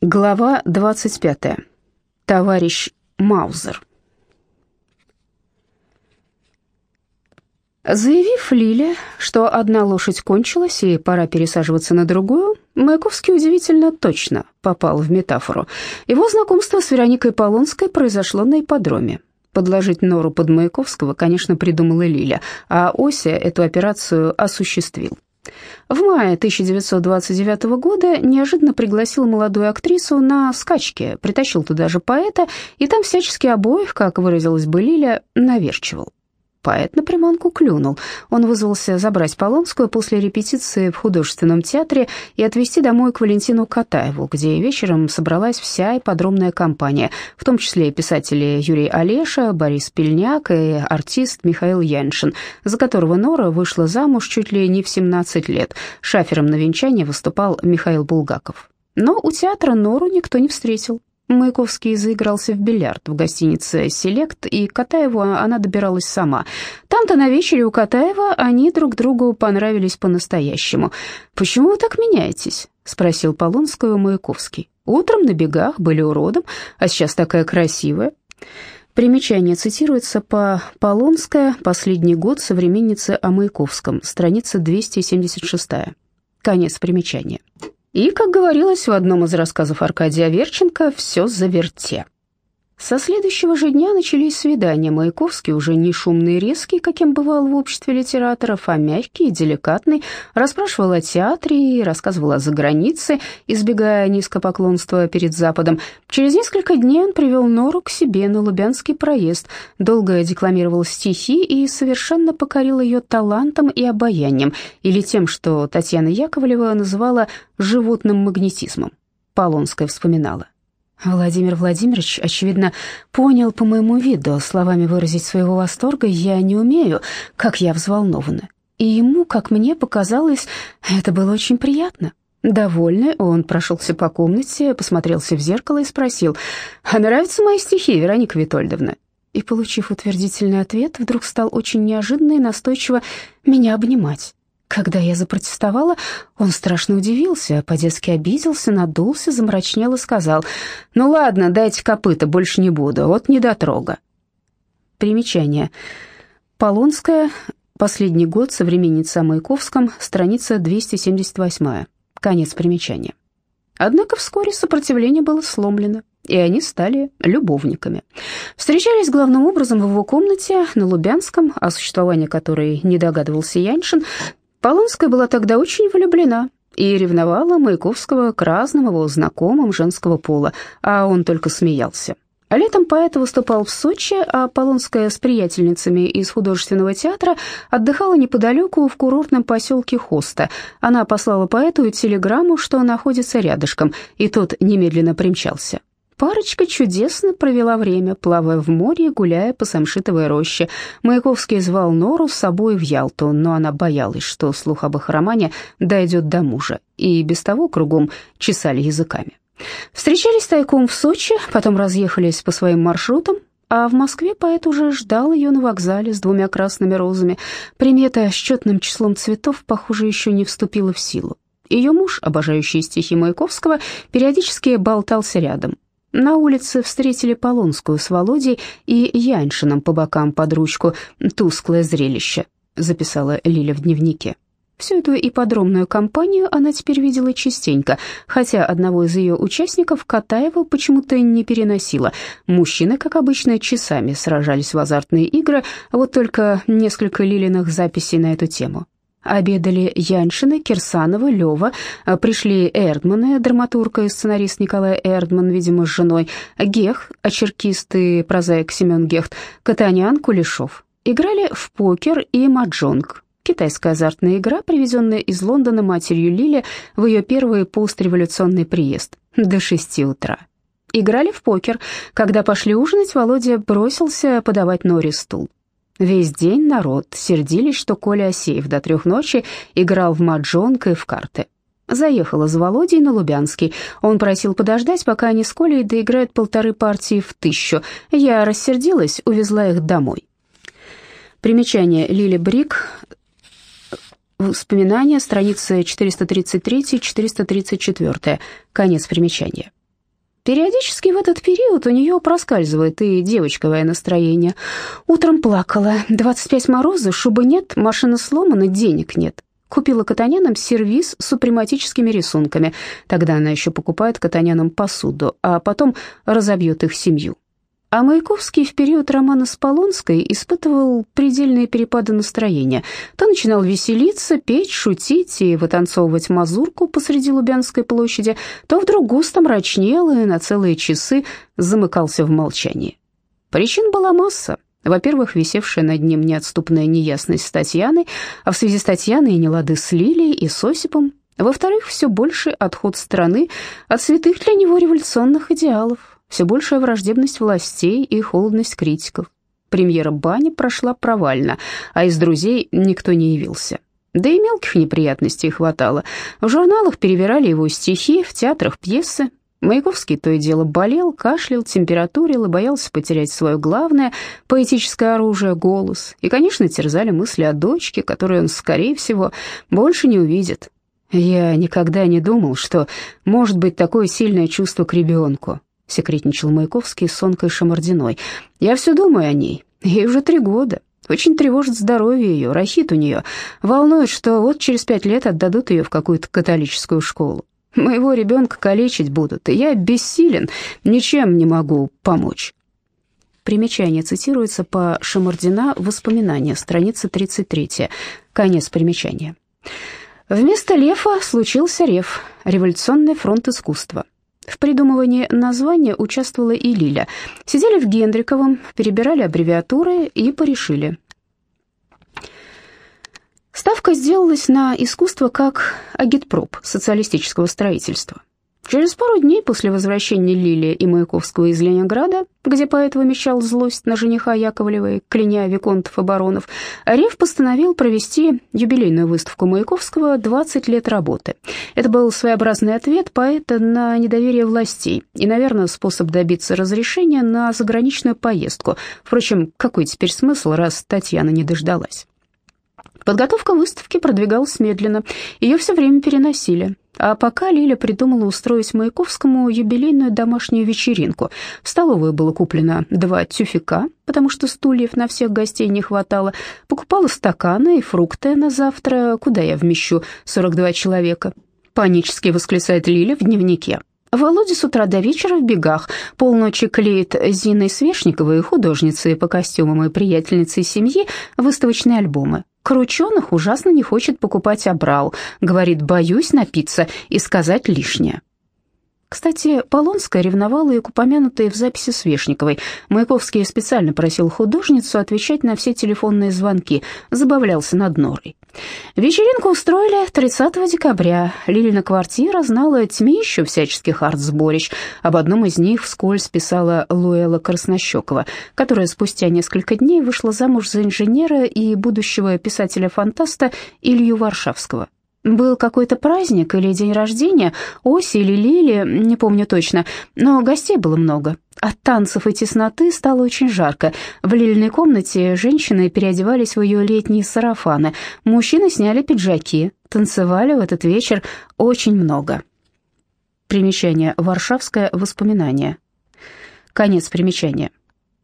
Глава 25. Товарищ Маузер. Заявив Лиле, что одна лошадь кончилась и пора пересаживаться на другую, Маяковский удивительно точно попал в метафору. Его знакомство с Вероникой Полонской произошло на ипподроме. Подложить нору под Маяковского, конечно, придумала Лиля, а Ося эту операцию осуществил. В мае 1929 года неожиданно пригласил молодую актрису на скачки, притащил туда же поэта, и там всячески обоих, как выразилась бы Лиля, наверчивал. Поэт на приманку клюнул. Он вызвался забрать Полонскую после репетиции в художественном театре и отвезти домой к Валентину Катаеву, где вечером собралась вся ипподромная компания, в том числе писатели Юрий Олеша, Борис Пельняк и артист Михаил Яншин, за которого Нора вышла замуж чуть ли не в 17 лет. Шафером на венчании выступал Михаил Булгаков. Но у театра Нору никто не встретил. Маяковский заигрался в бильярд в гостинице «Селект», и Катаеву она добиралась сама. Там-то на вечере у Катаева они друг другу понравились по-настоящему. «Почему вы так меняетесь?» — спросил Полонского Маяковский. «Утром на бегах были уродом, а сейчас такая красивая». Примечание цитируется по Полонская «Последний год современницы о Маяковском», страница 276. Конец примечания. И, как говорилось в одном из рассказов Аркадия Верченко, все заверте. Со следующего же дня начались свидания. Маяковский, уже не шумный и резкий, каким бывал в обществе литераторов, а мягкий и деликатный, расспрашивал о театре и рассказывал о загранице, избегая низкопоклонства перед Западом. Через несколько дней он привел Нору к себе на Лубянский проезд, долго декламировал стихи и совершенно покорил ее талантом и обаянием, или тем, что Татьяна Яковлева называла «животным магнетизмом». Полонская вспоминала. Владимир Владимирович, очевидно, понял по моему виду, словами выразить своего восторга я не умею, как я взволнована. И ему, как мне показалось, это было очень приятно. Довольный, он прошелся по комнате, посмотрелся в зеркало и спросил, «А нравятся мои стихи, Вероника Витольдовна?» И, получив утвердительный ответ, вдруг стал очень неожиданно и настойчиво меня обнимать. Когда я запротестовала, он страшно удивился, по-детски обиделся, надулся, замрачнел и сказал, «Ну ладно, дайте копыта, больше не буду, вот недотрога». Примечание. Полонская, последний год, современница о Маяковском, страница 278. Конец примечания. Однако вскоре сопротивление было сломлено, и они стали любовниками. Встречались главным образом в его комнате на Лубянском, о существовании которой не догадывался Яншин, Полонская была тогда очень влюблена и ревновала Маяковского к разным его знакомым женского пола, а он только смеялся. А летом поэт выступал в Сочи, а Полонская с приятельницами из художественного театра отдыхала неподалеку в курортном поселке Хоста. Она послала поэту телеграмму, что находится рядышком, и тот немедленно примчался. Парочка чудесно провела время, плавая в море и гуляя по самшитовой роще. Маяковский звал Нору с собой в Ялту, но она боялась, что слух об их романе дойдет до мужа, и без того кругом чесали языками. Встречались тайком в Сочи, потом разъехались по своим маршрутам, а в Москве поэт уже ждал ее на вокзале с двумя красными розами. Примета с четным числом цветов, похоже, еще не вступила в силу. Ее муж, обожающий стихи Маяковского, периодически болтался рядом. На улице встретили Полонскую с Володей и Яншином по бокам под ручку. «Тусклое зрелище», — записала Лиля в дневнике. Всю эту ипподромную компанию она теперь видела частенько, хотя одного из ее участников Катаева почему-то не переносила. Мужчины, как обычно, часами сражались в азартные игры, вот только несколько Лилиных записей на эту тему. Обедали Яншины, Кирсанова, Лева, а, пришли Эрдманы, драматург и сценарист Николай Эрдман, видимо, с женой, Гех, очеркист и прозаик Семен Гехт, Катанян, Кулешов. Играли в покер и маджонг, китайская азартная игра, привезенная из Лондона матерью Лили в ее первый постреволюционный приезд, до шести утра. Играли в покер. Когда пошли ужинать, Володя бросился подавать Норе стул. Весь день народ сердились, что Коля Осеев до трех ночи играл в маджонг и в карты. Заехала за Володей на Лубянский. Он просил подождать, пока они с Колей доиграют полторы партии в тысячу. Я рассердилась, увезла их домой. Примечание Лили Брик. Воспоминания, страницы 433-434. Конец примечания. Периодически в этот период у нее проскальзывает и девочковое настроение. Утром плакала. 25 мороза, шубы нет, машина сломана, денег нет. Купила катанянам сервиз с супрематическими рисунками. Тогда она еще покупает катанянам посуду, а потом разобьет их семью. А Маяковский в период романа с Полонской испытывал предельные перепады настроения. То начинал веселиться, петь, шутить и вытанцовывать мазурку посреди Лубянской площади, то вдруг густо мрачнел и на целые часы замыкался в молчании. Причин была масса. Во-первых, висевшая над ним неотступная неясность с Татьяной, а в связи с Татьяной и нелады с Лилией и с Осипом. Во-вторых, все больше отход страны от святых для него революционных идеалов все большая враждебность властей и холодность критиков. Премьера бани прошла провально, а из друзей никто не явился. Да и мелких неприятностей хватало. В журналах перевирали его стихи, в театрах пьесы. Маяковский то и дело болел, кашлял, температурил и боялся потерять свое главное поэтическое оружие — голос. И, конечно, терзали мысли о дочке, которую он, скорее всего, больше не увидит. Я никогда не думал, что может быть такое сильное чувство к ребенку, секретничал Маяковский с Сонкой Шамардиной. «Я все думаю о ней. Ей уже три года. Очень тревожит здоровье ее, рахит у нее. Волнует, что вот через пять лет отдадут ее в какую-то католическую школу. Моего ребенка калечить будут, и я бессилен, ничем не могу помочь». Примечание цитируется по Шамардина «Воспоминания», страница 33. Конец примечания. Вместо Лефа случился Рев, революционный фронт искусства. В придумывании названия участвовала и Лиля. Сидели в Гендриковом, перебирали аббревиатуры и порешили. Ставка сделалась на искусство как агитпроп социалистического строительства. Через пару дней после возвращения Лилии и Маяковского из Ленинграда, где поэт вымещал злость на жениха Яковлевой, кляня виконтов и баронов, Рев постановил провести юбилейную выставку Маяковского «20 лет работы». Это был своеобразный ответ поэта на недоверие властей и, наверное, способ добиться разрешения на заграничную поездку. Впрочем, какой теперь смысл, раз Татьяна не дождалась? Подготовка выставки продвигалась медленно, ее все время переносили. А пока Лиля придумала устроить Маяковскому юбилейную домашнюю вечеринку. В столовую было куплено два тюфика, потому что стульев на всех гостей не хватало. Покупала стаканы и фрукты на завтра, куда я вмещу 42 человека. Панически восклицает Лиля в дневнике. Володя с утра до вечера в бегах, полночи клеит Зиной Свешниковой, художницей по костюмам и приятельницей семьи, выставочные альбомы. Крученых ужасно не хочет покупать Абрау, говорит, боюсь напиться и сказать лишнее. Кстати, Полонская ревновала и к упомянутой в записи Свешниковой. Маяковский специально просил художницу отвечать на все телефонные звонки, забавлялся над Норой. Вечеринку устроили 30 декабря. Лилина квартира знала тьмищу всяческих арт-сборищ. Об одном из них вскользь писала Луэла Краснощекова, которая спустя несколько дней вышла замуж за инженера и будущего писателя-фантаста Илью Варшавского. Был какой-то праздник или день рождения, Оси или Лили, не помню точно, но гостей было много. От танцев и тесноты стало очень жарко. В лильной комнате женщины переодевались в ее летние сарафаны, мужчины сняли пиджаки, танцевали в этот вечер очень много. Примечание. Варшавское воспоминание. Конец примечания.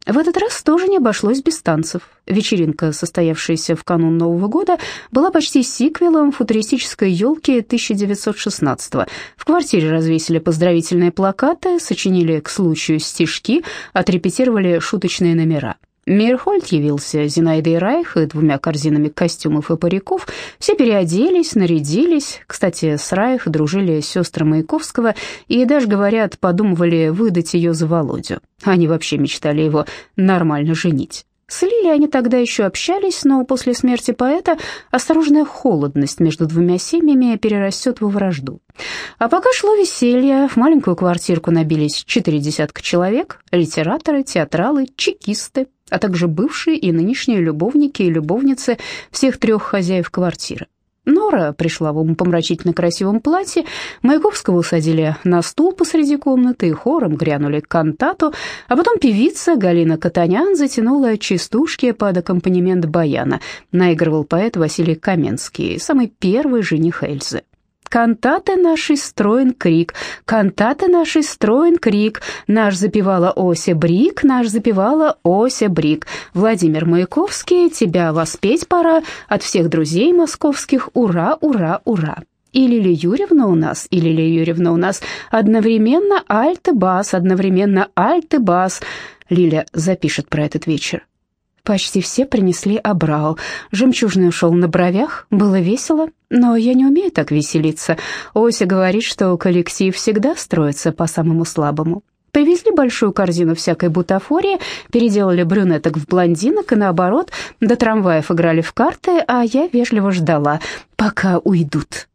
В этот раз тоже не обошлось без танцев. Вечеринка, состоявшаяся в канун Нового года, была почти сиквелом футуристической елки 1916 -го. В квартире развесили поздравительные плакаты, сочинили к случаю стишки, отрепетировали шуточные номера. Мирхольд явился Зинаидой Райх и двумя корзинами костюмов и париков. Все переоделись, нарядились. Кстати, с Райх дружили сестры Маяковского и даже, говорят, подумывали выдать ее за Володю. Они вообще мечтали его нормально женить. С Лили они тогда еще общались, но после смерти поэта осторожная холодность между двумя семьями перерастет во вражду. А пока шло веселье, в маленькую квартирку набились четыре десятка человек, литераторы, театралы, чекисты, а также бывшие и нынешние любовники и любовницы всех трех хозяев квартиры. Нора пришла в умопомрачительно красивом платье, Маяковского усадили на стул посреди комнаты и хором грянули кантату, а потом певица Галина Катанян затянула частушки под аккомпанемент баяна, наигрывал поэт Василий Каменский, самый первый жених Эльзы. Кантаты нашей строен крик, кантаты нашей строен крик, наш запевала Ося Брик, наш запевала Ося Брик. Владимир Маяковский, тебя воспеть пора, от всех друзей московских, ура, ура, ура. И Лилия Юрьевна у нас, и Лилия Юрьевна у нас, одновременно альт и бас, одновременно альт и бас. Лиля запишет про этот вечер. Почти все принесли обрал. Жемчужный ушел на бровях, было весело, но я не умею так веселиться. Ося говорит, что коллектив всегда строится по самому слабому. Привезли большую корзину всякой бутафории, переделали брюнеток в блондинок и наоборот, до трамваев играли в карты, а я вежливо ждала, пока уйдут.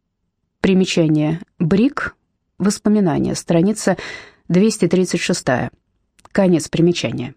Примечание. Брик. Воспоминания. Страница 236. Конец примечания.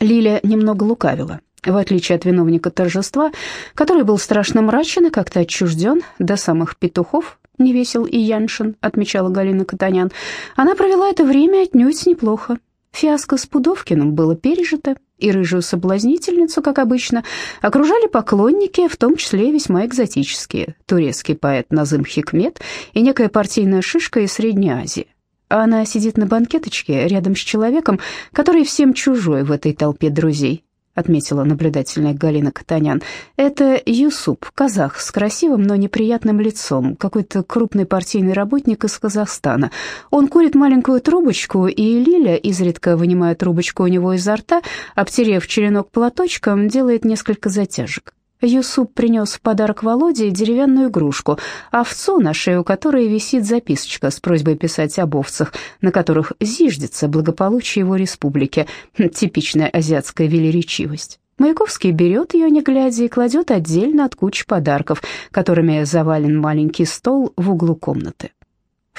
Лиля немного лукавила. В отличие от виновника торжества, который был страшно мрачен и как-то отчужден до самых петухов, невесел и Яншин, отмечала Галина Катанян, она провела это время отнюдь неплохо. Фиаско с Пудовкиным было пережито, и рыжую соблазнительницу, как обычно, окружали поклонники, в том числе весьма экзотические, турецкий поэт Назым Хикмет и некая партийная шишка из Средней Азии она сидит на банкеточке рядом с человеком, который всем чужой в этой толпе друзей, отметила наблюдательная Галина Катанян. Это Юсуп, казах с красивым, но неприятным лицом, какой-то крупный партийный работник из Казахстана. Он курит маленькую трубочку, и Лиля, изредка вынимая трубочку у него изо рта, обтерев черенок платочком, делает несколько затяжек. Юсуп принес в подарок Володе деревянную игрушку, овцу, на шею которой висит записочка с просьбой писать об овцах, на которых зиждется благополучие его республики. Типичная азиатская велеречивость. Маяковский берет ее, не глядя, и кладет отдельно от кучи подарков, которыми завален маленький стол в углу комнаты.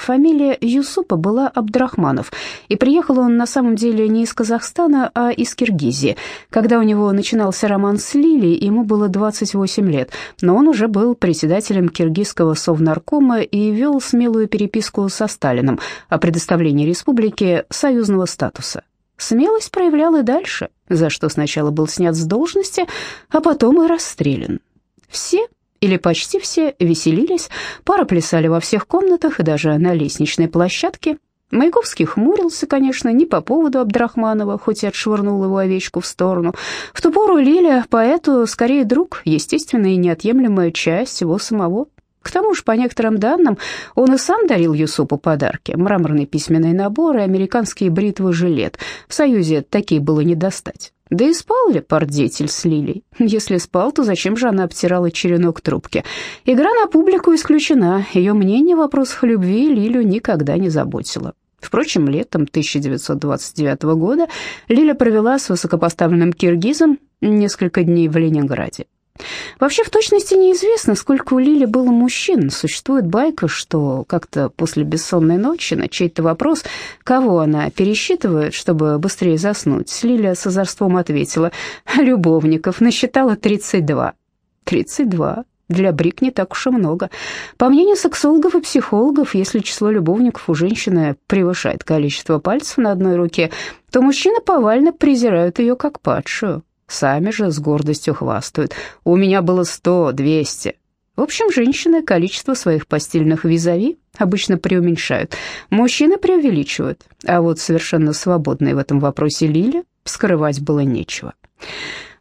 Фамилия Юсупа была Абдрахманов, и приехал он на самом деле не из Казахстана, а из Киргизии. Когда у него начинался роман с Лилией, ему было 28 лет, но он уже был председателем киргизского совнаркома и вел смелую переписку со Сталином о предоставлении республике союзного статуса. Смелость проявлял и дальше, за что сначала был снят с должности, а потом и расстрелян. Все или почти все, веселились, пара плясали во всех комнатах и даже на лестничной площадке. Маяковский хмурился, конечно, не по поводу Абдрахманова, хоть и отшвырнул его овечку в сторону. В ту пору Лиля поэту скорее друг, естественная и неотъемлемая часть его самого. К тому же, по некоторым данным, он и сам дарил Юсупу подарки. Мраморный письменный набор и американские бритвы-жилет. В Союзе такие было не достать. Да и спал ли пардетель с Лилей? Если спал, то зачем же она обтирала черенок трубки? Игра на публику исключена. Ее мнение в вопросах любви Лилю никогда не заботило. Впрочем, летом 1929 года Лиля провела с высокопоставленным киргизом несколько дней в Ленинграде. Вообще, в точности неизвестно, сколько у Лили было мужчин. Существует байка, что как-то после бессонной ночи на чей-то вопрос, кого она пересчитывает, чтобы быстрее заснуть, Лиля с озорством ответила, любовников насчитала 32. 32. Для брик не так уж и много. По мнению сексологов и психологов, если число любовников у женщины превышает количество пальцев на одной руке, то мужчины повально презирают ее как падшую. Сами же с гордостью хвастают. У меня было сто, двести. В общем, женщины количество своих постельных визави обычно преуменьшают, мужчины преувеличивают, а вот совершенно свободной в этом вопросе Лили скрывать было нечего.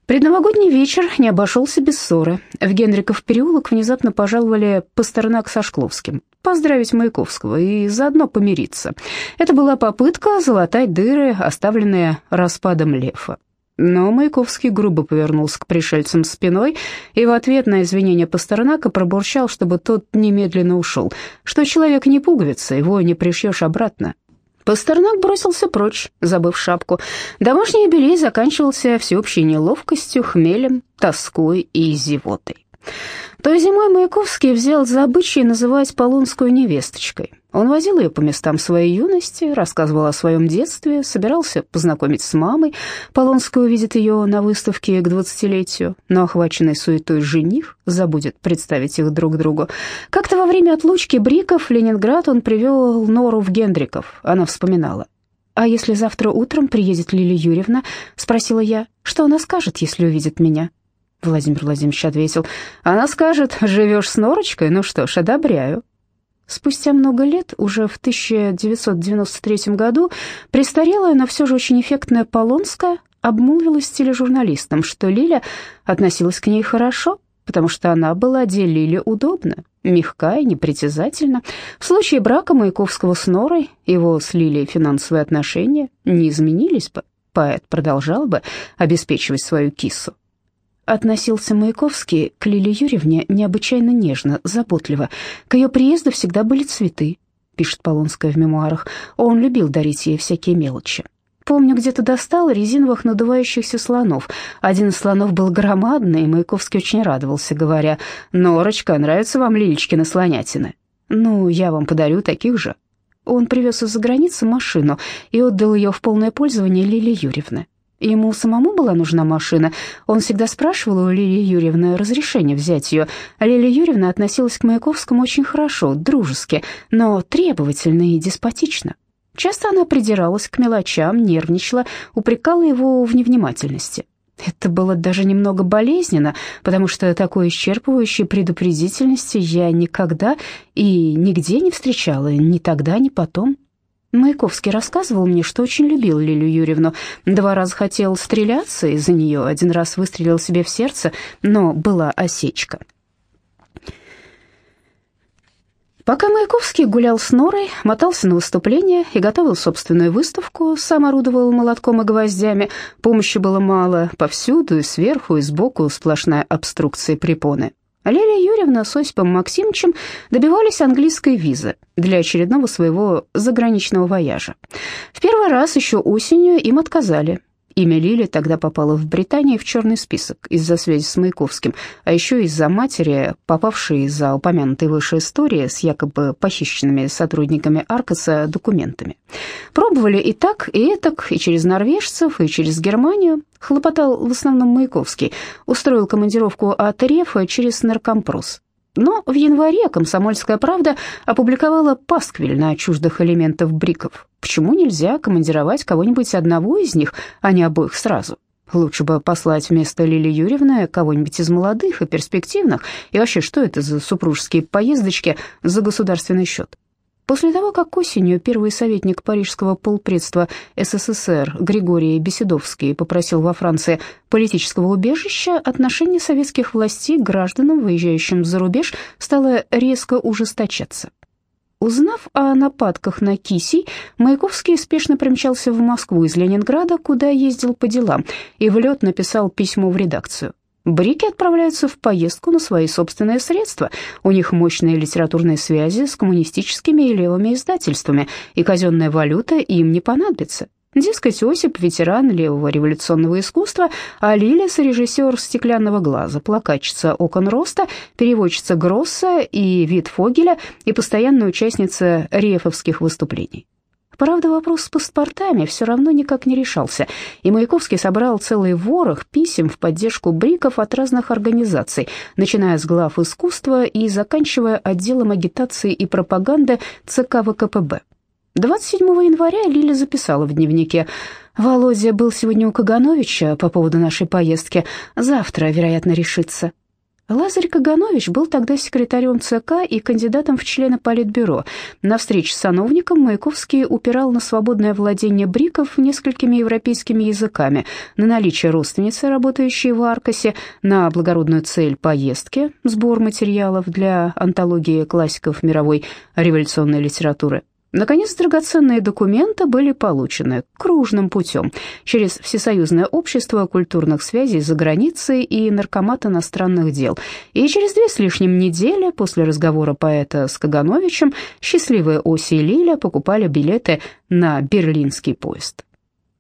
Предновогодний вечер не обошелся без ссоры. В Генриков переулок внезапно пожаловали Пастернак со Шкловским, поздравить Маяковского и заодно помириться. Это была попытка залатать дыры, оставленные распадом Лефа. Но Маяковский грубо повернулся к пришельцам спиной и в ответ на извинения Пастернака пробурчал, чтобы тот немедленно ушел, что человек не пуговица, его не пришьешь обратно. Пастернак бросился прочь, забыв шапку. Домашний юбилей заканчивался всеобщей неловкостью, хмелем, тоской и зевотой. Той зимой Маяковский взял за обычай называть Полонскую невесточкой. Он возил ее по местам своей юности, рассказывал о своем детстве, собирался познакомить с мамой. Полонская увидит ее на выставке к двадцатилетию, но охваченный суетой жених забудет представить их друг другу. Как-то во время отлучки Бриков в Ленинград он привел Нору в Гендриков. Она вспоминала. «А если завтра утром приедет Лилия Юрьевна?» — спросила я. «Что она скажет, если увидит меня?» Владимир Владимирович ответил, «Она скажет, живешь с Норочкой? Ну что ж, одобряю». Спустя много лет, уже в 1993 году, престарелая, но все же очень эффектная Полонская обмолвилась тележурналистам, что Лиля относилась к ней хорошо, потому что она была де Лиле удобна, мягка и непритязательна. В случае брака Маяковского с Норой его с Лилией финансовые отношения не изменились бы, поэт продолжал бы обеспечивать свою кису. Относился Маяковский к Лиле Юрьевне необычайно нежно, заботливо. К ее приезду всегда были цветы, пишет Полонская в мемуарах. Он любил дарить ей всякие мелочи. Помню, где-то достал резиновых надувающихся слонов. Один из слонов был громадный, и Маяковский очень радовался, говоря, «Норочка, нравятся вам Лилечкины слонятины?» «Ну, я вам подарю таких же». Он привез из-за границы машину и отдал ее в полное пользование Лиле Юрьевне. Ему самому была нужна машина. Он всегда спрашивал у Лилии Юрьевны разрешение взять ее. Лилия Юрьевна относилась к Маяковскому очень хорошо, дружески, но требовательно и деспотично. Часто она придиралась к мелочам, нервничала, упрекала его в невнимательности. Это было даже немного болезненно, потому что такой исчерпывающей предупредительности я никогда и нигде не встречала, ни тогда, ни потом. Маяковский рассказывал мне, что очень любил Лилию Юрьевну. Два раза хотел стреляться из-за нее, один раз выстрелил себе в сердце, но была осечка. Пока Маяковский гулял с Норой, мотался на выступление и готовил собственную выставку, сам орудовал молотком и гвоздями, помощи было мало, повсюду, и сверху, и сбоку сплошная обструкция препоны. Лилия Юрьевна с Осипом Максимовичем добивались английской визы для очередного своего заграничного вояжа. В первый раз еще осенью им отказали – Имя Лили тогда попало в Британию в черный список из-за связи с Маяковским, а еще из-за матери, попавшей из-за упомянутой выше истории с якобы похищенными сотрудниками Аркаса документами. Пробовали и так, и этак, и через норвежцев, и через Германию. Хлопотал в основном Маяковский. Устроил командировку от Рефа через наркомпрос. Но в январе «Комсомольская правда» опубликовала пасквиль на чуждых элементов бриков. Почему нельзя командировать кого-нибудь одного из них, а не обоих сразу? Лучше бы послать вместо Лили Юрьевны кого-нибудь из молодых и перспективных. И вообще, что это за супружеские поездочки за государственный счет? После того, как осенью первый советник парижского полпредства СССР Григорий Беседовский попросил во Франции политического убежища, отношение советских властей к гражданам, выезжающим за рубеж, стало резко ужесточаться. Узнав о нападках на Кисей, Маяковский спешно примчался в Москву из Ленинграда, куда ездил по делам, и в лед написал письмо в редакцию. Брики отправляются в поездку на свои собственные средства. У них мощные литературные связи с коммунистическими и левыми издательствами, и казенная валюта им не понадобится. Дескать, Осип – ветеран левого революционного искусства, а Лиля – режиссер «Стеклянного глаза», плакатчица «Окон роста», переводчица Гросса и Вит Фогеля и постоянная участница рефовских выступлений. Правда, вопрос с паспортами все равно никак не решался, и Маяковский собрал целый ворох писем в поддержку бриков от разных организаций, начиная с глав искусства и заканчивая отделом агитации и пропаганды ЦК ВКПБ. 27 января Лиля записала в дневнике «Володя был сегодня у Кагановича по поводу нашей поездки. Завтра, вероятно, решится. Лазарь Каганович был тогда секретарем ЦК и кандидатом в члены Политбюро. На встрече с сановником Маяковский упирал на свободное владение бриков несколькими европейскими языками, на наличие родственницы, работающей в Аркасе, на благородную цель поездки, сбор материалов для антологии классиков мировой революционной литературы. Наконец, драгоценные документы были получены кружным путем через Всесоюзное общество культурных связей за границей и Наркомат иностранных дел. И через две с лишним недели после разговора поэта с Кагановичем счастливые Оси и Лиля покупали билеты на берлинский поезд.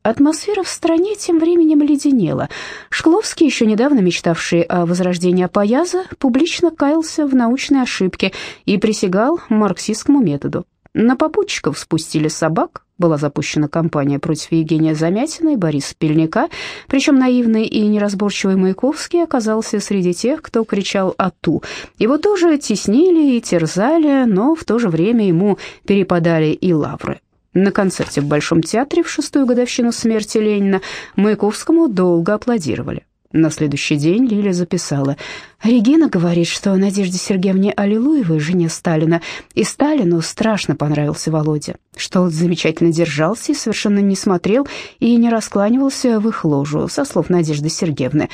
Атмосфера в стране тем временем леденела. Шкловский, еще недавно мечтавший о возрождении Апояза, публично каялся в научной ошибке и присягал марксистскому методу. На попутчиков спустили собак, была запущена кампания против Евгения Замятина и Бориса Пельника, причем наивный и неразборчивый Маяковский оказался среди тех, кто кричал «Ату». Его тоже теснили и терзали, но в то же время ему перепадали и лавры. На концерте в Большом театре в шестую годовщину смерти Ленина Маяковскому долго аплодировали. На следующий день Лиля записала. Регина говорит, что Надежде Сергеевне Аллилуевой, жене Сталина, и Сталину страшно понравился Володя, что он замечательно держался и совершенно не смотрел и не раскланивался в их ложу, со слов Надежды Сергеевны.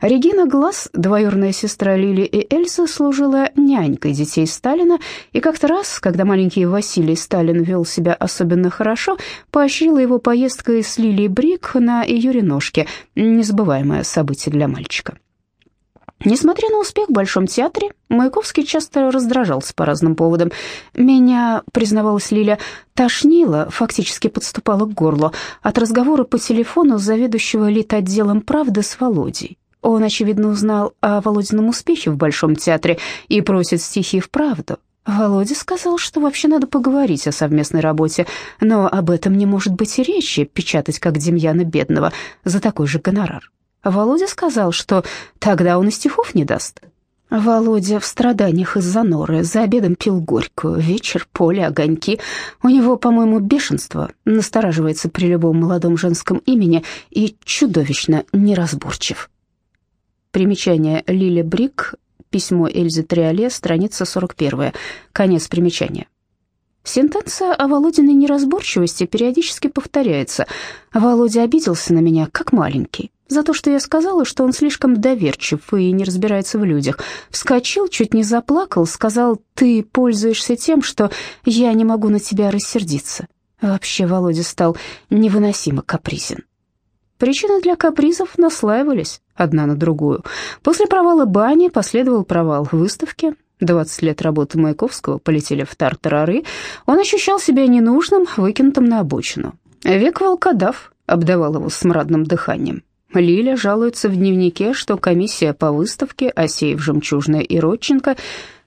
Регина Глаз, двоюродная сестра Лили и Эльзы, служила нянькой детей Сталина, и как-то раз, когда маленький Василий Сталин вел себя особенно хорошо, поощрила его поездкой с Лилией Брик на ее незабываемое событие для мальчика. Несмотря на успех в Большом театре, Маяковский часто раздражался по разным поводам. Меня, признавалась Лиля, тошнило, фактически подступало к горлу от разговора по телефону заведующего лит-отделом «Правды» с Володей. Он, очевидно, узнал о Володином успехе в Большом театре и просит стихи в правду. Володя сказал, что вообще надо поговорить о совместной работе, но об этом не может быть и речи, печатать как Демьяна Бедного за такой же гонорар. Володя сказал, что тогда он и стихов не даст. Володя в страданиях из-за норы, за обедом пил горькую, вечер, поле, огоньки. У него, по-моему, бешенство, настораживается при любом молодом женском имени и чудовищно неразборчив. Примечание Лили Брик, письмо Эльзы Триоле, страница 41, конец примечания. Сентенция о Володиной неразборчивости периодически повторяется. Володя обиделся на меня, как маленький, за то, что я сказала, что он слишком доверчив и не разбирается в людях. Вскочил, чуть не заплакал, сказал, ты пользуешься тем, что я не могу на тебя рассердиться. Вообще Володя стал невыносимо капризен. Причины для капризов наслаивались одна на другую. После провала бани последовал провал выставки. 20 лет работы Маяковского полетели в тартарары. Он ощущал себя ненужным, выкинутым на обочину. Век волкодав обдавал его смрадным дыханием. Лиля жалуется в дневнике, что комиссия по выставке «Осеев, Жемчужная и Родченко»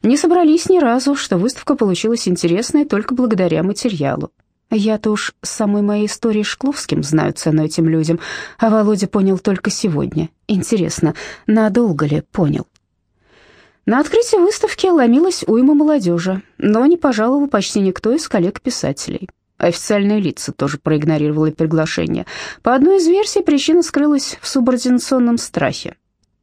не собрались ни разу, что выставка получилась интересной только благодаря материалу. Я-то уж с самой моей истории Шкловским знаю цену этим людям, а Володя понял только сегодня. Интересно, надолго ли понял? На открытие выставки ломилась уйма молодежи, но не пожаловал почти никто из коллег-писателей. Официальные лица тоже проигнорировали приглашение. По одной из версий, причина скрылась в субординационном страхе.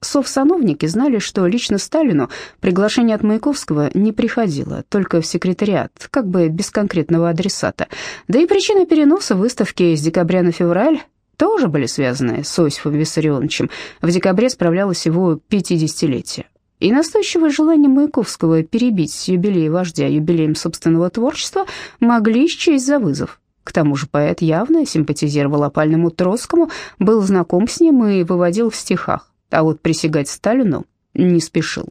Совсановники знали, что лично Сталину приглашение от Маяковского не приходило, только в секретариат, как бы без конкретного адресата. Да и причины переноса выставки с декабря на февраль тоже были связаны с Осифом Виссарионовичем. В декабре справлялось его 50-летие. И настойчивое желание Маяковского перебить юбилей вождя юбилеем собственного творчества могли счесть за вызов. К тому же поэт явно симпатизировал опальному Троцкому, был знаком с ним и выводил в стихах а вот присягать Сталину не спешил.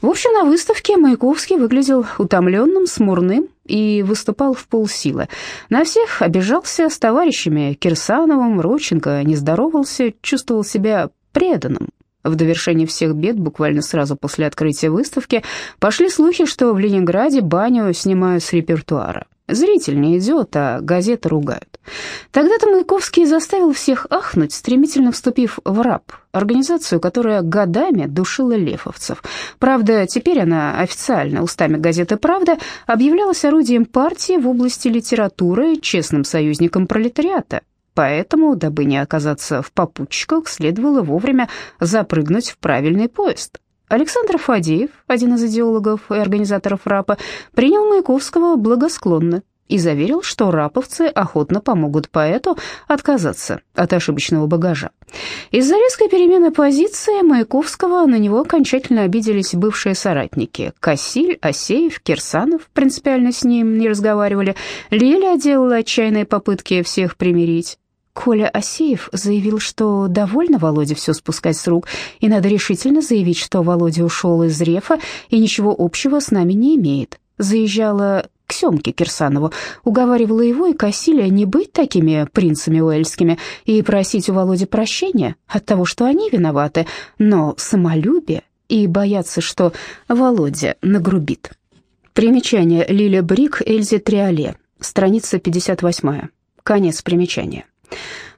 В общем, на выставке Маяковский выглядел утомленным, смурным и выступал в полсилы. На всех обижался с товарищами Кирсановым, Роченко не здоровался, чувствовал себя преданным. В довершение всех бед, буквально сразу после открытия выставки, пошли слухи, что в Ленинграде баню снимают с репертуара. Зритель не идет, а газеты ругают. Тогда-то Маяковский заставил всех ахнуть, стремительно вступив в РАП, организацию, которая годами душила лефовцев. Правда, теперь она официально устами газеты «Правда» объявлялась орудием партии в области литературы, честным союзником пролетариата. Поэтому, дабы не оказаться в попутчиках, следовало вовремя запрыгнуть в правильный поезд. Александр Фадеев, один из идеологов и организаторов РАПа, принял Маяковского благосклонно и заверил, что раповцы охотно помогут поэту отказаться от ошибочного багажа. Из-за резкой перемены позиции Маяковского на него окончательно обиделись бывшие соратники. Кассиль, Осеев, Кирсанов принципиально с ним не разговаривали. Лиля делала отчаянные попытки всех примирить. Коля Осеев заявил, что довольно Володе все спускать с рук, и надо решительно заявить, что Володя ушел из Рефа и ничего общего с нами не имеет. Заезжала к Семке Кирсанову, уговаривала его и Кассилия не быть такими принцами уэльскими и просить у Володи прощения от того, что они виноваты, но самолюбие и бояться, что Володя нагрубит. Примечание Лиля Брик, Эльзе Триоле, страница 58. Конец примечания.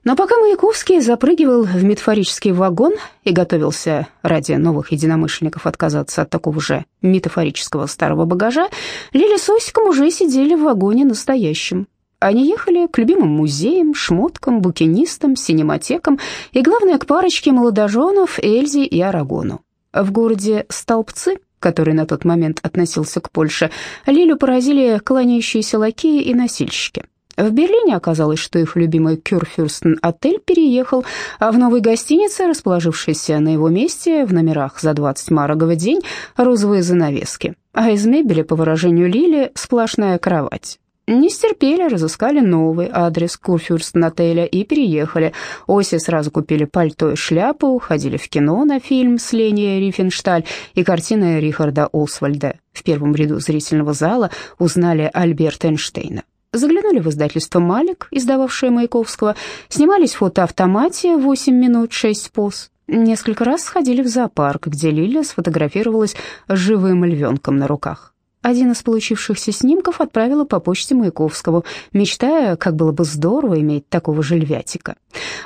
Но пока Маяковский запрыгивал в метафорический вагон и готовился ради новых единомышленников отказаться от такого же метафорического старого багажа, Лили с Осиком уже сидели в вагоне настоящем. Они ехали к любимым музеям, шмоткам, букинистам, синематекам и, главное, к парочке молодоженов Эльзе и Арагону. В городе Столбцы, который на тот момент относился к Польше, Лилю поразили кланяющиеся лакеи и носильщики. В Берлине оказалось, что их любимый Кюрфюрстен-отель переехал, а в новой гостинице, расположившейся на его месте в номерах за 20 марок в день, розовые занавески, а из мебели, по выражению Лили, сплошная кровать. Не стерпели, разыскали новый адрес Курфюрстен-отеля и переехали. Оси сразу купили пальто и шляпу, ходили в кино на фильм с Ленией Рифеншталь и картины Рихарда Олсвальда. В первом ряду зрительного зала узнали Альберта Эйнштейна. Заглянули в издательство «Малик», издававшее Маяковского, снимались в фотоавтомате «8 минут 6 поз». Несколько раз сходили в зоопарк, где Лиля сфотографировалась с живым львенком на руках. Один из получившихся снимков отправила по почте Маяковскому, мечтая, как было бы здорово иметь такого же львятика.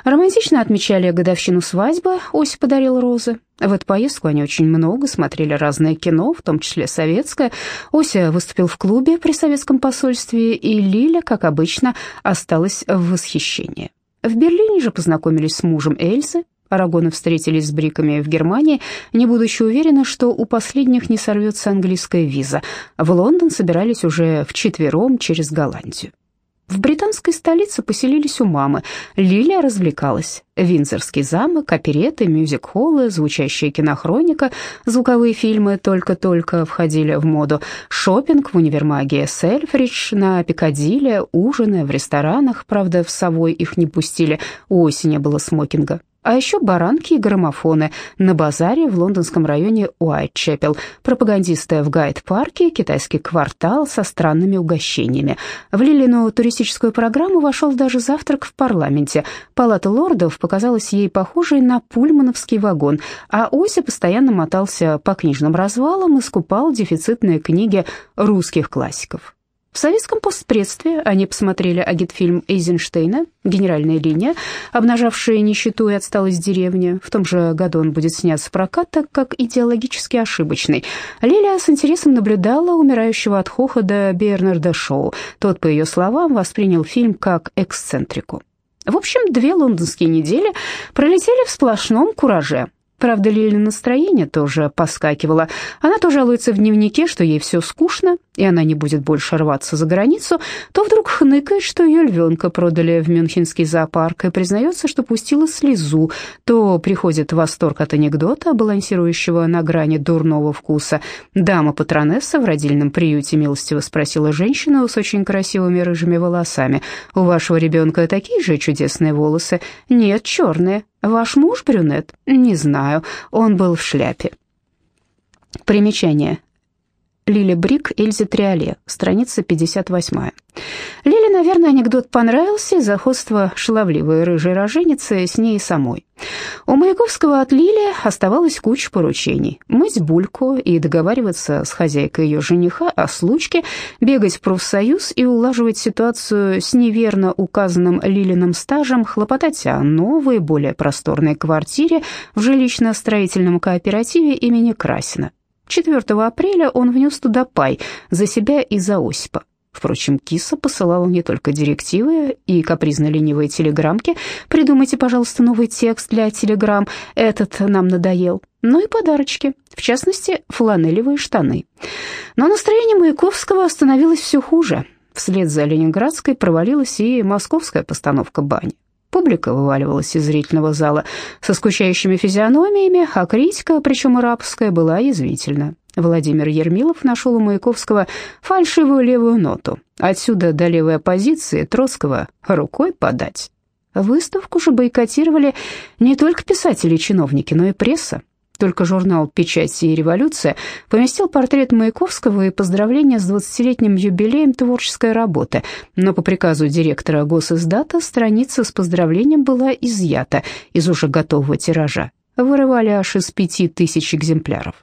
Романтично отмечали годовщину свадьбы, Ося подарил розы. В эту поездку они очень много смотрели разное кино, в том числе советское. Ося выступил в клубе при советском посольстве, и Лиля, как обычно, осталась в восхищении. В Берлине же познакомились с мужем Эльзы, Арагоны встретились с бриками в Германии, не будучи уверены, что у последних не сорвется английская виза. В Лондон собирались уже вчетвером через Голландию. В британской столице поселились у мамы. Лилия развлекалась. Виндзорский замок, опереты, мюзик-холлы, звучащая кинохроника, звуковые фильмы только-только входили в моду. Шопинг в универмаге Сельфридж, на Пикадилли, ужины в ресторанах, правда, в Совой их не пустили, у осени было смокинга а еще баранки и граммофоны на базаре в лондонском районе Уайтчепел, пропагандисты в Гайд-парке, китайский квартал со странными угощениями. В Лилину туристическую программу вошел даже завтрак в парламенте. Палата лордов показалась ей похожей на пульмановский вагон, а Ося постоянно мотался по книжным развалам и скупал дефицитные книги русских классиков. В советском постпредстве они посмотрели агитфильм Эйзенштейна «Генеральная линия», обнажавшая нищету и отсталость деревни. В том же году он будет снят в прокат, так как идеологически ошибочный. Лилия с интересом наблюдала умирающего от хохота Бернарда Шоу. Тот, по ее словам, воспринял фильм как эксцентрику. В общем, две лондонские недели пролетели в сплошном кураже. Правда, Лилина настроение тоже поскакивало. Она то жалуется в дневнике, что ей все скучно, и она не будет больше рваться за границу, то вдруг хныкает, что ее львенка продали в мюнхенский зоопарк, и признается, что пустила слезу, то приходит восторг от анекдота, балансирующего на грани дурного вкуса. Дама-патронесса в родильном приюте милостиво спросила женщину с очень красивыми рыжими волосами, «У вашего ребенка такие же чудесные волосы?» «Нет, черные». Ваш муж брюнет? Не знаю. Он был в шляпе. Примечание. Лили Брик, Эльзе Триоле, страница 58. Лиле, наверное, анекдот понравился из-за ходства шаловливой рыжей роженицы с ней самой. У Маяковского от Лили оставалась куча поручений. Мыть бульку и договариваться с хозяйкой ее жениха о случке, бегать в профсоюз и улаживать ситуацию с неверно указанным Лилиным стажем, хлопотать о новой, более просторной квартире в жилищно-строительном кооперативе имени Красина. 4 апреля он внес туда пай за себя и за Осипа. Впрочем, киса посылала не только директивы и капризно-ленивые телеграммки «Придумайте, пожалуйста, новый текст для телеграмм, этот нам надоел», но и подарочки, в частности, фланелевые штаны. Но настроение Маяковского становилось все хуже. Вслед за ленинградской провалилась и московская постановка бани. Публика вываливалась из зрительного зала со скучающими физиономиями, а критика, причем арабская, была язвительна. Владимир Ермилов нашел у Маяковского фальшивую левую ноту. Отсюда до левой оппозиции Троцкого рукой подать. Выставку же бойкотировали не только писатели и чиновники, но и пресса. Только журнал «Печать и революция» поместил портрет Маяковского и поздравления с 20-летним юбилеем творческой работы, но по приказу директора госиздата страница с поздравлением была изъята из уже готового тиража. Вырывали аж из пяти тысяч экземпляров.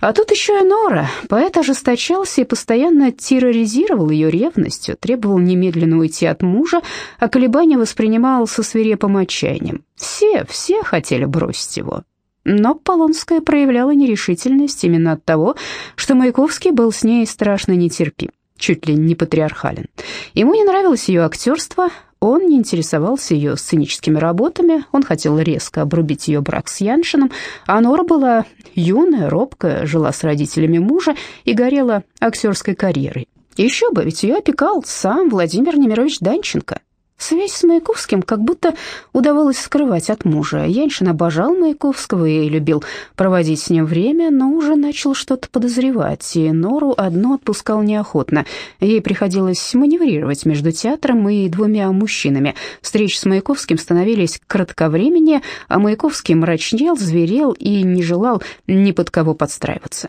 А тут еще и Нора. Поэт ожесточался и постоянно терроризировал ее ревностью, требовал немедленно уйти от мужа, а колебания воспринимал со свирепым отчаянием. Все, все хотели бросить его. Но Полонская проявляла нерешительность именно от того, что Маяковский был с ней страшно нетерпим. чуть ли не патриархален. Ему не нравилось ее актерство, он не интересовался ее сценическими работами, он хотел резко обрубить ее брак с Яншином, а Нора была юная, робкая, жила с родителями мужа и горела актерской карьерой. Еще бы, ведь ее опекал сам Владимир Немирович Данченко. Связь с Маяковским как будто удавалось скрывать от мужа. Яншин обожал Маяковского и любил проводить с ним время, но уже начал что-то подозревать, и Нору одну отпускал неохотно. Ей приходилось маневрировать между театром и двумя мужчинами. Встречи с Маяковским становились кратковременнее, а Маяковский мрачнел, зверел и не желал ни под кого подстраиваться.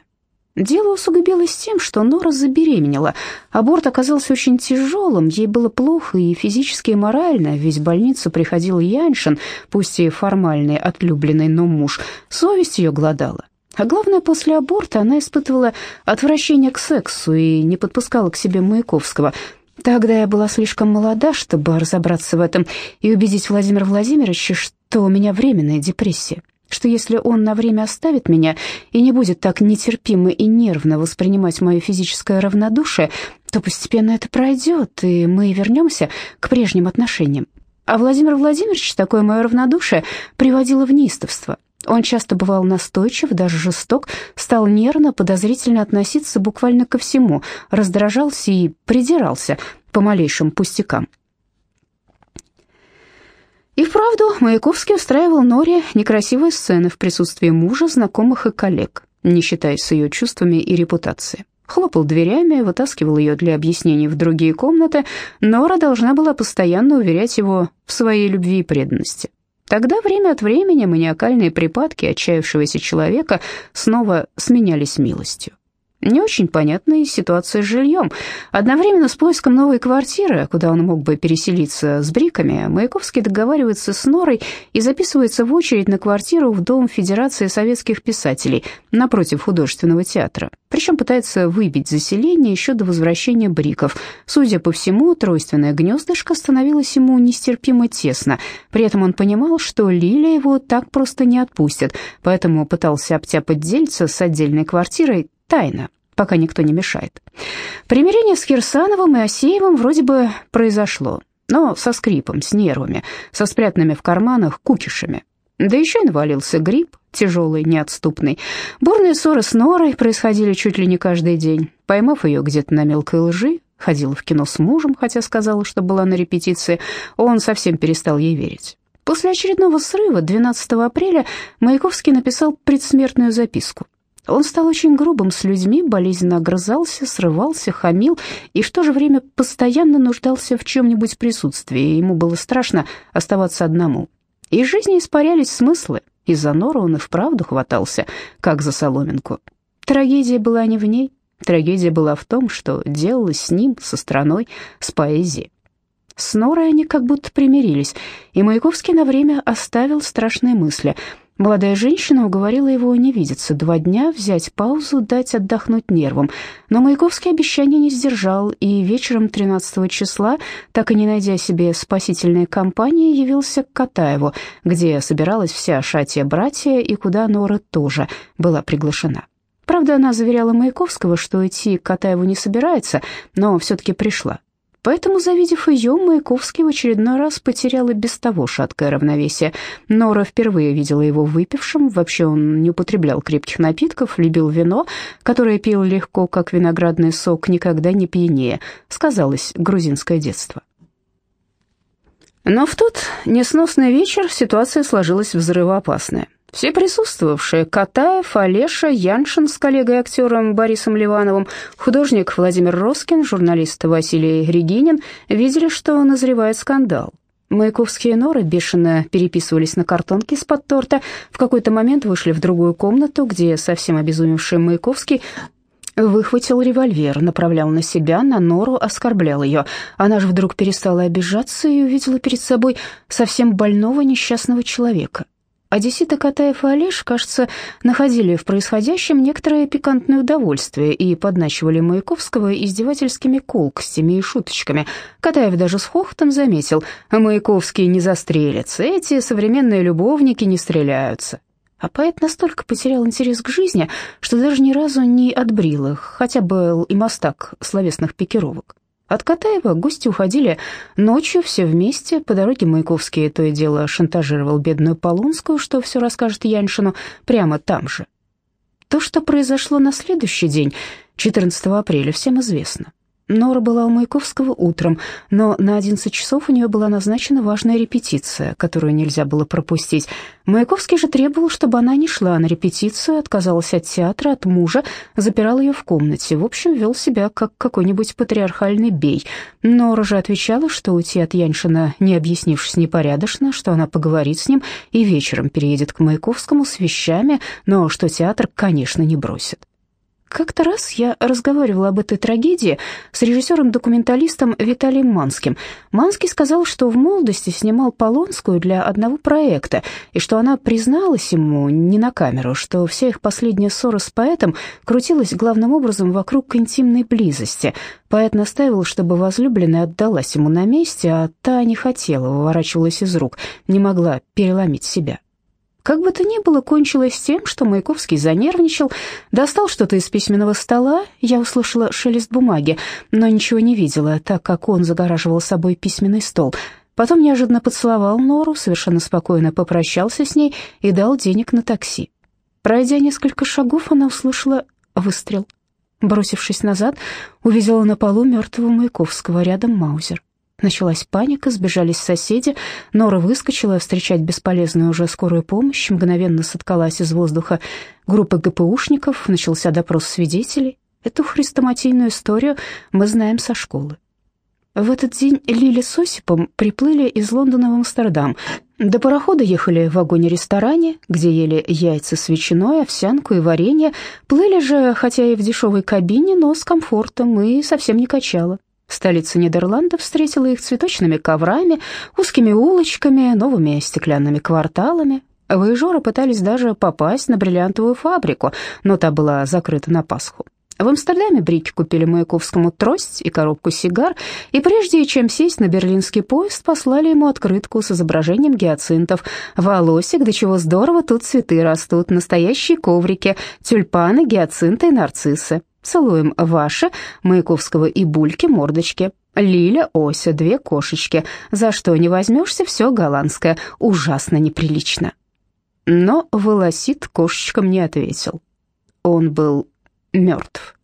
Дело усугубилось тем, что Нора забеременела. Аборт оказался очень тяжелым, ей было плохо и физически, и морально, ведь в больницу приходил Яншин, пусть и формальный, отлюбленный, но муж. Совесть ее глодала. А главное, после аборта она испытывала отвращение к сексу и не подпускала к себе Маяковского. Тогда я была слишком молода, чтобы разобраться в этом и убедить Владимира Владимировича, что у меня временная депрессия что если он на время оставит меня и не будет так нетерпимо и нервно воспринимать мое физическое равнодушие, то постепенно это пройдет, и мы вернемся к прежним отношениям. А Владимир Владимирович такое мое равнодушие приводило в неистовство. Он часто бывал настойчив, даже жесток, стал нервно, подозрительно относиться буквально ко всему, раздражался и придирался по малейшим пустякам. И вправду Маяковский устраивал Норе некрасивые сцены в присутствии мужа, знакомых и коллег, не считаясь с ее чувствами и репутацией. Хлопал дверями, вытаскивал ее для объяснений в другие комнаты. Нора должна была постоянно уверять его в своей любви и преданности. Тогда время от времени маниакальные припадки отчаявшегося человека снова сменялись милостью. Не очень понятная ситуация с жильем. Одновременно с поиском новой квартиры, куда он мог бы переселиться с Бриками, Маяковский договаривается с Норой и записывается в очередь на квартиру в Дом Федерации советских писателей напротив художественного театра. Причем пытается выбить заселение еще до возвращения Бриков. Судя по всему, тройственное гнездышко становилось ему нестерпимо тесно. При этом он понимал, что Лиля его так просто не отпустит, поэтому пытался обтяпать дельца с отдельной квартирой Тайна, пока никто не мешает. Примирение с Кирсановым и Осеевым вроде бы произошло, но со скрипом, с нервами, со спрятанными в карманах кукишами. Да еще и навалился грипп, тяжелый, неотступный. Бурные ссоры с Норой происходили чуть ли не каждый день. Поймав ее где-то на мелкой лжи, ходила в кино с мужем, хотя сказала, что была на репетиции, он совсем перестал ей верить. После очередного срыва 12 апреля Маяковский написал предсмертную записку. Он стал очень грубым с людьми, болезненно огрызался, срывался, хамил и в то же время постоянно нуждался в чем-нибудь присутствии, и ему было страшно оставаться одному. Из жизни испарялись смыслы, из-за нора он и вправду хватался, как за соломинку. Трагедия была не в ней, трагедия была в том, что делалось с ним, со страной, с поэзией. С Норой они как будто примирились, и Маяковский на время оставил страшные мысли — Молодая женщина уговорила его не видеться два дня, взять паузу, дать отдохнуть нервам. Но Маяковский обещание не сдержал, и вечером 13 числа, так и не найдя себе спасительной компании, явился к Катаеву, где собиралась вся шатия братья и куда Нора тоже была приглашена. Правда, она заверяла Маяковского, что идти к Катаеву не собирается, но все-таки пришла. Поэтому, завидев ее, Маяковский в очередной раз потерял и без того шаткое равновесие. Нора впервые видела его выпившим, вообще он не употреблял крепких напитков, любил вино, которое пил легко, как виноградный сок, никогда не пьянее, сказалось грузинское детство. Но в тот несносный вечер ситуация сложилась взрывоопасная. Все присутствовавшие – Катаев, Олеша, Яншин с коллегой-актером Борисом Ливановым, художник Владимир Роскин, журналист Василий Регинин – видели, что назревает скандал. Маяковские норы бешено переписывались на картонке из-под торта, в какой-то момент вышли в другую комнату, где совсем обезумевший Маяковский выхватил револьвер, направлял на себя, на Нору, оскорблял ее. Она же вдруг перестала обижаться и увидела перед собой совсем больного несчастного человека. Одессита Катаев и Олеж, кажется, находили в происходящем некоторое пикантное удовольствие и подначивали Маяковского издевательскими колкостями и шуточками. Катаев даже с хохотом заметил, Маяковский не застрелится, эти современные любовники не стреляются. А поэт настолько потерял интерес к жизни, что даже ни разу не отбрил их, хотя был и мастак словесных пикировок. От Катаева гости уходили ночью все вместе. По дороге Маяковский то и дело шантажировал бедную Полонскую, что все расскажет Яншину прямо там же. То, что произошло на следующий день, 14 апреля, всем известно. Нора была у Маяковского утром, но на 11 часов у нее была назначена важная репетиция, которую нельзя было пропустить. Маяковский же требовал, чтобы она не шла на репетицию, отказалась от театра, от мужа, запирал ее в комнате. В общем, вел себя как какой-нибудь патриархальный бей. Нора же отвечала, что уйти от Яншина, не объяснившись непорядочно, что она поговорит с ним и вечером переедет к Маяковскому с вещами, но что театр, конечно, не бросит. Как-то раз я разговаривала об этой трагедии с режиссером-документалистом Виталием Манским. Манский сказал, что в молодости снимал Полонскую для одного проекта, и что она призналась ему не на камеру, что вся их последняя ссора с поэтом крутилась главным образом вокруг интимной близости. Поэт настаивал, чтобы возлюбленная отдалась ему на месте, а та не хотела, выворачивалась из рук, не могла переломить себя. Как бы то ни было, кончилось тем, что Маяковский занервничал, достал что-то из письменного стола, я услышала шелест бумаги, но ничего не видела, так как он загораживал собой письменный стол. Потом неожиданно поцеловал Нору, совершенно спокойно попрощался с ней и дал денег на такси. Пройдя несколько шагов, она услышала выстрел. Бросившись назад, увидела на полу мертвого Маяковского, рядом Маузер. Началась паника, сбежались соседи. Нора выскочила встречать бесполезную уже скорую помощь, мгновенно соткалась из воздуха группа ГПУшников, начался допрос свидетелей. Эту хрестоматийную историю мы знаем со школы. В этот день Лили с Осипом приплыли из Лондона в Амстердам. До парохода ехали в вагоне-ресторане, где ели яйца с ветчиной, овсянку и варенье. Плыли же, хотя и в дешевой кабине, но с комфортом и совсем не качало. Столица Нидерландов встретила их цветочными коврами, узкими улочками, новыми стеклянными кварталами. Воежоры пытались даже попасть на бриллиантовую фабрику, но та была закрыта на Пасху. В Амстердаме Брики купили Маяковскому трость и коробку сигар, и прежде чем сесть на берлинский поезд, послали ему открытку с изображением гиацинтов. «Волосик, да чего здорово, тут цветы растут, настоящие коврики, тюльпаны, гиацинты и нарциссы. Целуем ваши, Маяковского и Бульки, мордочки. Лиля, Ося, две кошечки. За что не возьмешься, все голландское. Ужасно неприлично. Но волосит кошечкам не ответил. Он был мертв.